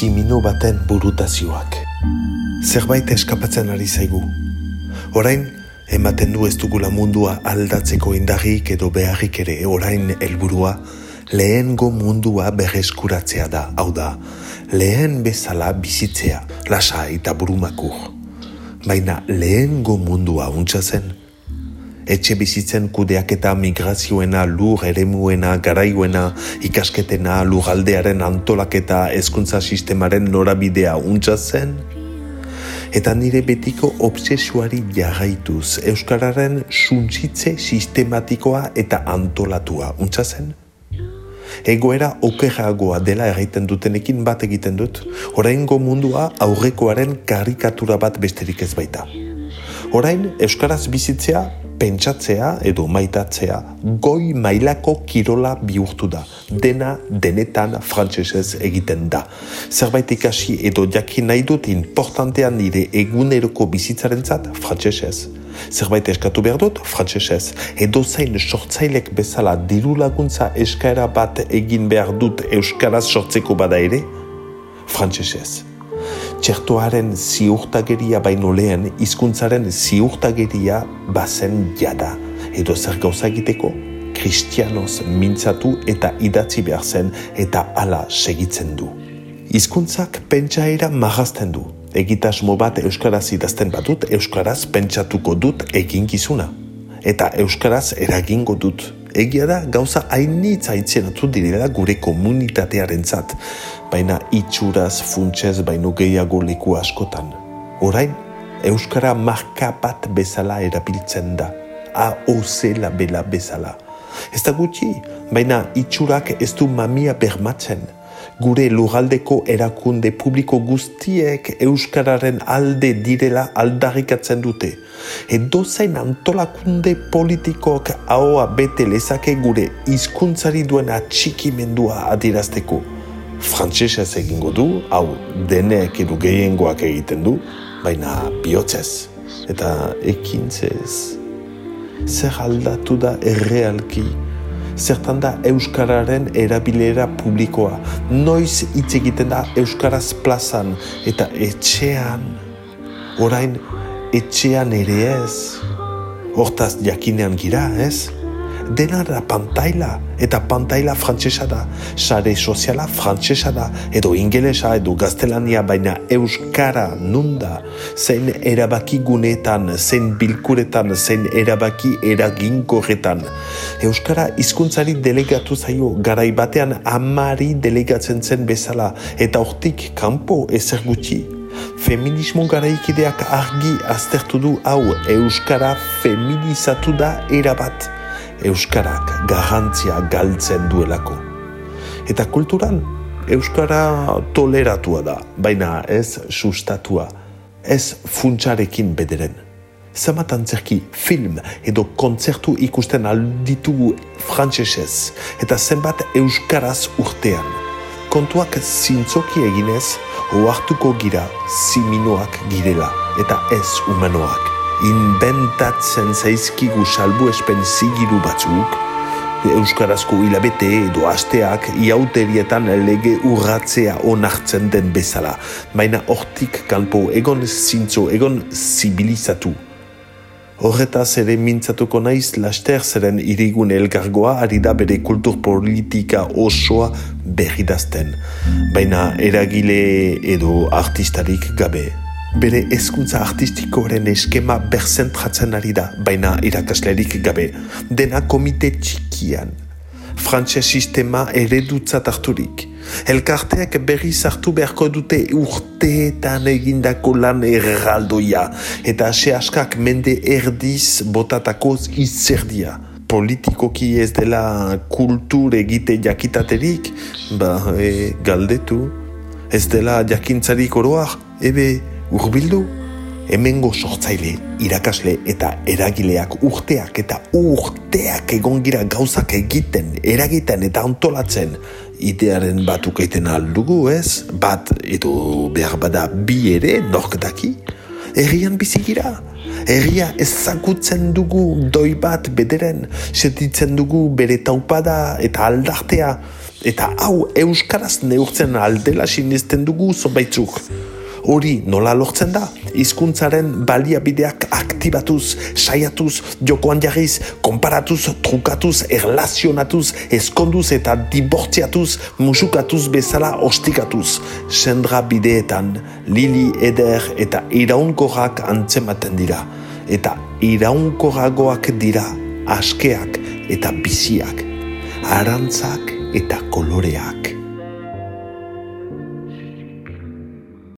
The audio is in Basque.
zimino baten burutazioak. Zerbait eskapatzen ari zaigu. Orain, ematen du ez dugula mundua aldatzeko indarrik edo beharrik ere orain helburua lehengo mundua berreskuratzea da, hau da, lehen bezala bizitzea, lasa eta burumakur. Baina lehengo mundua untsa zen, etxe bizitzen kudeak eta migrazioena, lur eremuena, garaiuena, ikasketena, lugaldearen antolaketa hezkuntza sistemaren norabidea untsa zen, eta nire betiko obsesuari jarraituz Euskararen suntzitze sistematikoa eta antolatua untsa zen. Egoera okerragoa dela egiten dutenekin bat egiten dut, oraingo mundua aurrekoaren karikatura bat besterik ez baita. Orain, Euskaraz bizitzea pentsatzea edo maitatzea goi mailako kirola bihurtu da. Dena denetan frantsesez egiten da. Zerbait ikasi edo jakin nahi dut importantean nire eguneroko bizitzaren zat frantsesez. Zerbait eskatu behar dut frantsesez. Edo zain sortzailek bezala diru laguntza eskaera bat egin behar dut euskaraz sortzeko bada ere frantsesez txertoaren ziurtageria baino lehen hizkuntzaren ziurtageria bazen jada. Edo zer gauza egiteko, kristianoz mintzatu eta idatzi behar zen eta hala segitzen du. Hizkuntzak pentsaera magazten du. Egitasmo bat euskaraz idazten badut, euskaraz pentsatuko dut eginkizuna. Eta euskaraz eragingo dut. Egia da, gauza hainitz aitzenatu direla gure komunitatearen zat baina itxuraz funtsez baino gehiago leku askotan. Orain, Euskara marka bat bezala erabiltzen da, a ozela bela bezala. Ez da gutxi, baina itxurak ez du mamia bermatzen. Gure lugaldeko erakunde publiko guztiek Euskararen alde direla aldarrikatzen dute. Edo zain antolakunde politikok ahoa bete lezake gure hizkuntzari duen atxikimendua adirazteko frantsesez egingo du, hau denek edo gehiengoak egiten du, baina bihotzez eta ekintzez. Zer aldatu da errealki, zertan da Euskararen erabilera publikoa, noiz hitz egiten da Euskaraz plazan eta etxean, orain etxean ere ez, hortaz jakinean gira ez, dena da pantaila, eta pantaila frantsesa da, sare soziala frantsesa da, edo ingelesa edo gaztelania baina euskara nunda, zein erabaki gunetan, zein bilkuretan, zein erabaki eraginkorretan. Euskara hizkuntzari delegatu zaio garai batean amari delegatzen zen bezala, eta hortik kanpo ezer gutxi. Feminismo garaikideak argi aztertu du hau Euskara feminizatu da erabat. Euskarak garrantzia galtzen duelako. Eta kulturan, Euskara toleratua da, baina ez sustatua, ez funtsarekin bederen. Zamat antzerki film edo kontzertu ikusten alditugu frantsesez eta zenbat Euskaraz urtean. Kontuak zintzoki eginez, oartuko gira ziminoak girela eta ez humanoak inventatzen zaizkigu salbu espen zigiru batzuk, Euskarazko hilabete edo asteak iauterietan lege urratzea onartzen den bezala, baina hortik kanpo egon zintzo, egon zibilizatu. Horretaz ere mintzatuko naiz laster zeren irigun elgargoa ari da bere kulturpolitika osoa berridazten, baina eragile edo artistarik gabe. Bere hezkuntza artistikoaren eskema berzentratzen ari da, baina irakaslerik gabe, dena komite txikian. Frantses sistema eredutzat harturik. Elkarteak berri zartu beharko dute urteetan egindako lan erraldoia, eta ase askak mende erdiz botatako izerdia. Politikoki ez dela kultur egite jakitaterik, ba, e, galdetu. Ez dela jakintzarik oroak, ebe, urbildu, hemengo sortzaile, irakasle eta eragileak urteak eta urteak egon gira gauzak egiten, eragiten eta antolatzen, idearen batuk egiten aldugu ez, bat edo behar bada bi ere nork daki, errian bizigira, Herria ezagutzen dugu doi bat bederen, setitzen dugu bere taupada eta aldartea, Eta hau euskaraz neurtzen aldela sinisten dugu zonbaitzuk. Hori nola lortzen da? Hizkuntzaren baliabideak aktibatuz, saiatuz, jokoan jarriz, konparatuz, trukatuz, erlazionatuz, eskonduz eta dibortziatuz, musukatuz bezala ostikatuz. Sendra bideetan, lili eder eta iraunkorrak antzematen dira. Eta iraunkorragoak dira askeak eta biziak, arantzak eta koloreak.